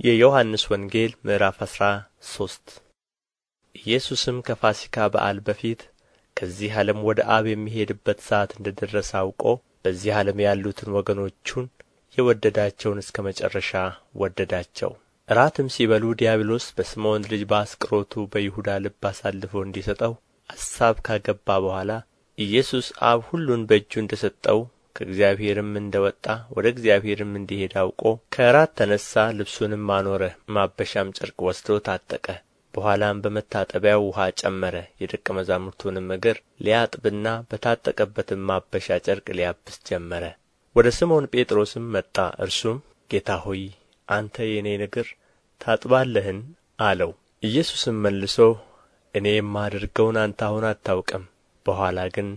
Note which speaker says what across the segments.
Speaker 1: የዮሐንስ ወንጌል ምዕራፍ አስራ ሶስት ኢየሱስም ከፋሲካ በዓል በፊት ከዚህ ዓለም ወደ አብ የሚሄድበት ሰዓት እንደ ደረሰ አውቆ በዚህ ዓለም ያሉትን ወገኖቹን የወደዳቸውን እስከ መጨረሻ ወደዳቸው። እራትም ሲበሉ ዲያብሎስ በስምዖን ልጅ በአስቆሮቱ በይሁዳ ልብ አሳልፎ እንዲሰጠው አሳብ ካገባ በኋላ ኢየሱስ አብ ሁሉን በእጁ እንደ ሰጠው ከእግዚአብሔርም እንደ ወጣ ወደ እግዚአብሔርም እንዲሄድ አውቆ ከእራት ተነሣ ልብሱንም አኖረ ማበሻም ጨርቅ ወስዶ ታጠቀ። በኋላም በመታጠቢያው ውኃ ጨመረ የደቀ መዛሙርቱንም እግር ሊያጥብና በታጠቀበትም ማበሻ ጨርቅ ሊያብስ ጀመረ። ወደ ስምዖን ጴጥሮስም መጣ እርሱም ጌታ ሆይ አንተ የእኔን እግር ታጥባለህን? አለው። ኢየሱስም መልሶ እኔ የማደርገውን አንተ አሁን አታውቅም በኋላ ግን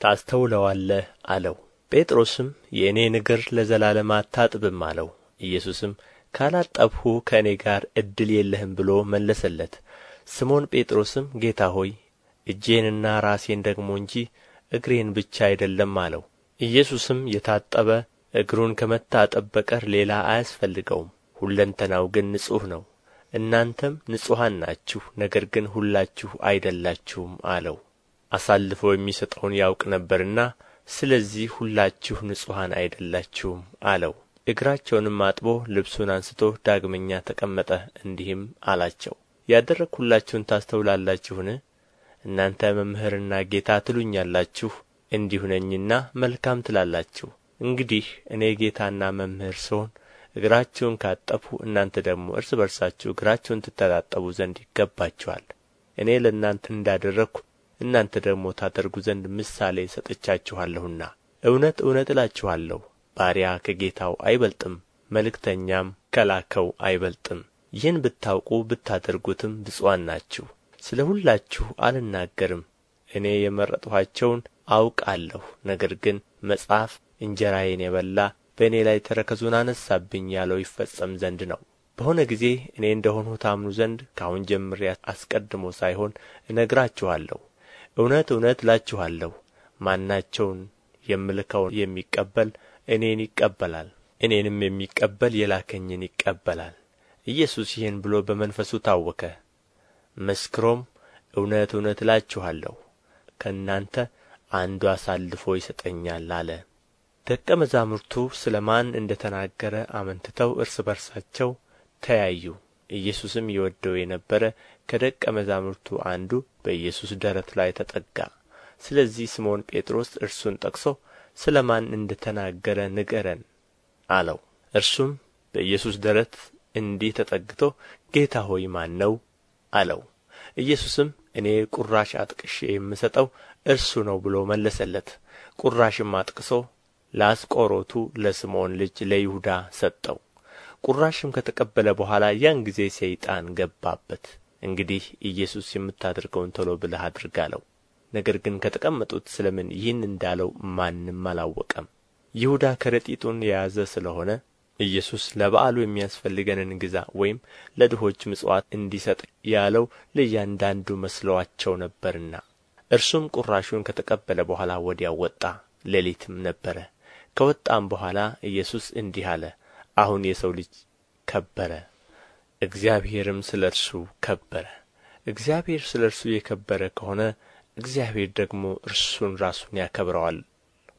Speaker 1: ታስተውለዋለህ አለው ጴጥሮስም የእኔን እግር ለዘላለም አታጥብም አለው። ኢየሱስም ካላጠብሁህ ከእኔ ጋር ዕድል የለህም ብሎ መለሰለት። ስምዖን ጴጥሮስም ጌታ ሆይ እጄንና ራሴን ደግሞ እንጂ እግሬን ብቻ አይደለም አለው። ኢየሱስም የታጠበ እግሩን ከመታጠብ በቀር ሌላ አያስፈልገውም። ሁለንተናው ግን ንጹሕ ነው። እናንተም ንጹሐን ናችሁ ነገር ግን ሁላችሁ አይደላችሁም አለው። አሳልፎ የሚሰጠውን ያውቅ ነበርና ስለዚህ ሁላችሁ ንጹሐን አይደላችሁም አለው። እግራቸውንም አጥቦ ልብሱን አንስቶ ዳግመኛ ተቀመጠ እንዲህም አላቸው ያደረግሁላችሁን ታስተውላላችሁን? እናንተ መምህርና ጌታ ትሉኛላችሁ እንዲሁ ነኝና መልካም ትላላችሁ። እንግዲህ እኔ ጌታና መምህር ስሆን እግራችሁን ካጠብሁ እናንተ ደግሞ እርስ በርሳችሁ እግራችሁን ትተጣጠቡ ዘንድ ይገባችኋል። እኔ ለእናንተ እንዳደረግሁ እናንተ ደግሞ ታደርጉ ዘንድ ምሳሌ ሰጥቻችኋለሁና። እውነት እውነት እላችኋለሁ ባሪያ ከጌታው አይበልጥም መልእክተኛም ከላከው አይበልጥም። ይህን ብታውቁ ብታደርጉትም ብፁዓን ናችሁ። ስለ ሁላችሁ አልናገርም። እኔ የመረጥኋቸውን አውቃለሁ ነገር ግን መጽሐፍ እንጀራዬን የበላ በእኔ ላይ ተረከዙን አነሣብኝ ያለው ይፈጸም ዘንድ ነው። በሆነ ጊዜ እኔ እንደ ሆንሁ ታምኑ ዘንድ ከአሁን ጀምሬ አስቀድሞ ሳይሆን እነግራችኋለሁ እውነት እውነት እላችኋለሁ ማናቸውን የምልከውን የሚቀበል እኔን ይቀበላል እኔንም የሚቀበል የላከኝን ይቀበላል። ኢየሱስ ይህን ብሎ በመንፈሱ ታወከ። መስክሮም እውነት እውነት እላችኋለሁ ከእናንተ አንዱ አሳልፎ ይሰጠኛል አለ። ደቀ መዛሙርቱ ስለ ማን እንደ ተናገረ አመንትተው እርስ በርሳቸው ተያዩ ኢየሱስም ይወደው የነበረ ከደቀ መዛሙርቱ አንዱ በኢየሱስ ደረት ላይ ተጠጋ። ስለዚህ ስምዖን ጴጥሮስ እርሱን ጠቅሶ ስለ ማን እንደ ተናገረ ንገረን አለው። እርሱም በኢየሱስ ደረት እንዲህ ተጠግቶ ጌታ ሆይ ማን ነው አለው። ኢየሱስም እኔ ቁራሽ አጥቅሼ የምሰጠው እርሱ ነው ብሎ መለሰለት። ቁራሽም አጥቅሶ ለአስቆሮቱ ለስምዖን ልጅ ለይሁዳ ሰጠው ቁራሽም ከተቀበለ በኋላ ያን ጊዜ ሰይጣን ገባበት። እንግዲህ ኢየሱስ የምታደርገውን ቶሎ ብለህ አድርግ አለው። ነገር ግን ከተቀመጡት ስለ ምን ይህን እንዳለው ማንም አላወቀም። ይሁዳ ከረጢቱን የያዘ ስለ ሆነ ኢየሱስ ለበዓሉ የሚያስፈልገንን ግዛ ወይም ለድሆች ምጽዋት እንዲሰጥ ያለው ለእያንዳንዱ መስለዋቸው ነበርና። እርሱም ቁራሹን ከተቀበለ በኋላ ወዲያው ወጣ ሌሊትም ነበረ። ከወጣም በኋላ ኢየሱስ እንዲህ አለ አሁን የሰው ልጅ ከበረ እግዚአብሔርም ስለ እርሱ ከበረ። እግዚአብሔር ስለ እርሱ የከበረ ከሆነ እግዚአብሔር ደግሞ እርሱን ራሱን ያከብረዋል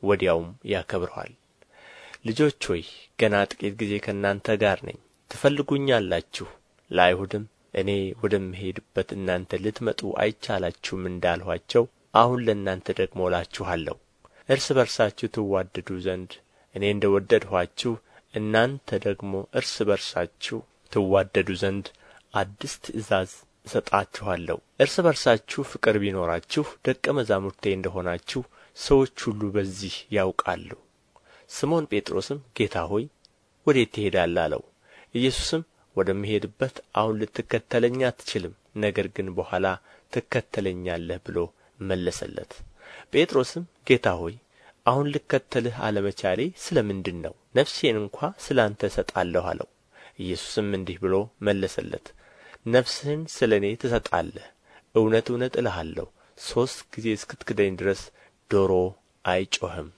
Speaker 1: ወዲያውም ያከብረዋል። ልጆች ሆይ ገና ጥቂት ጊዜ ከእናንተ ጋር ነኝ። ትፈልጉኛላችሁ ለአይሁድም እኔ ወደምሄድበት እናንተ ልትመጡ አይቻላችሁም እንዳልኋቸው አሁን ለእናንተ ደግሞ እላችኋለሁ። እርስ በርሳችሁ ትዋደዱ ዘንድ እኔ እንደ ወደድኋችሁ እናንተ ደግሞ እርስ በርሳችሁ ትዋደዱ ዘንድ አዲስ ትእዛዝ እሰጣችኋለሁ። እርስ በርሳችሁ ፍቅር ቢኖራችሁ ደቀ መዛሙርቴ እንደ ሆናችሁ ሰዎች ሁሉ በዚህ ያውቃሉ። ስምዖን ጴጥሮስም ጌታ ሆይ ወዴት ትሄዳለህ? አለው። ኢየሱስም ወደምሄድበት አሁን ልትከተለኝ አትችልም ነገር ግን በኋላ ትከተለኛለህ ብሎ መለሰለት። ጴጥሮስም ጌታ ሆይ አሁን ልከተልህ አለመቻሌ ስለ ምንድር ነው ነፍሴን እንኳ ስለ አንተ እሰጣለሁ አለው። ኢየሱስም እንዲህ ብሎ መለሰለት ነፍስህን ስለ እኔ ትሰጣለህ እውነት እውነት እልሃለሁ ሦስት ጊዜ እስክትክደኝ ድረስ ዶሮ አይጮኽም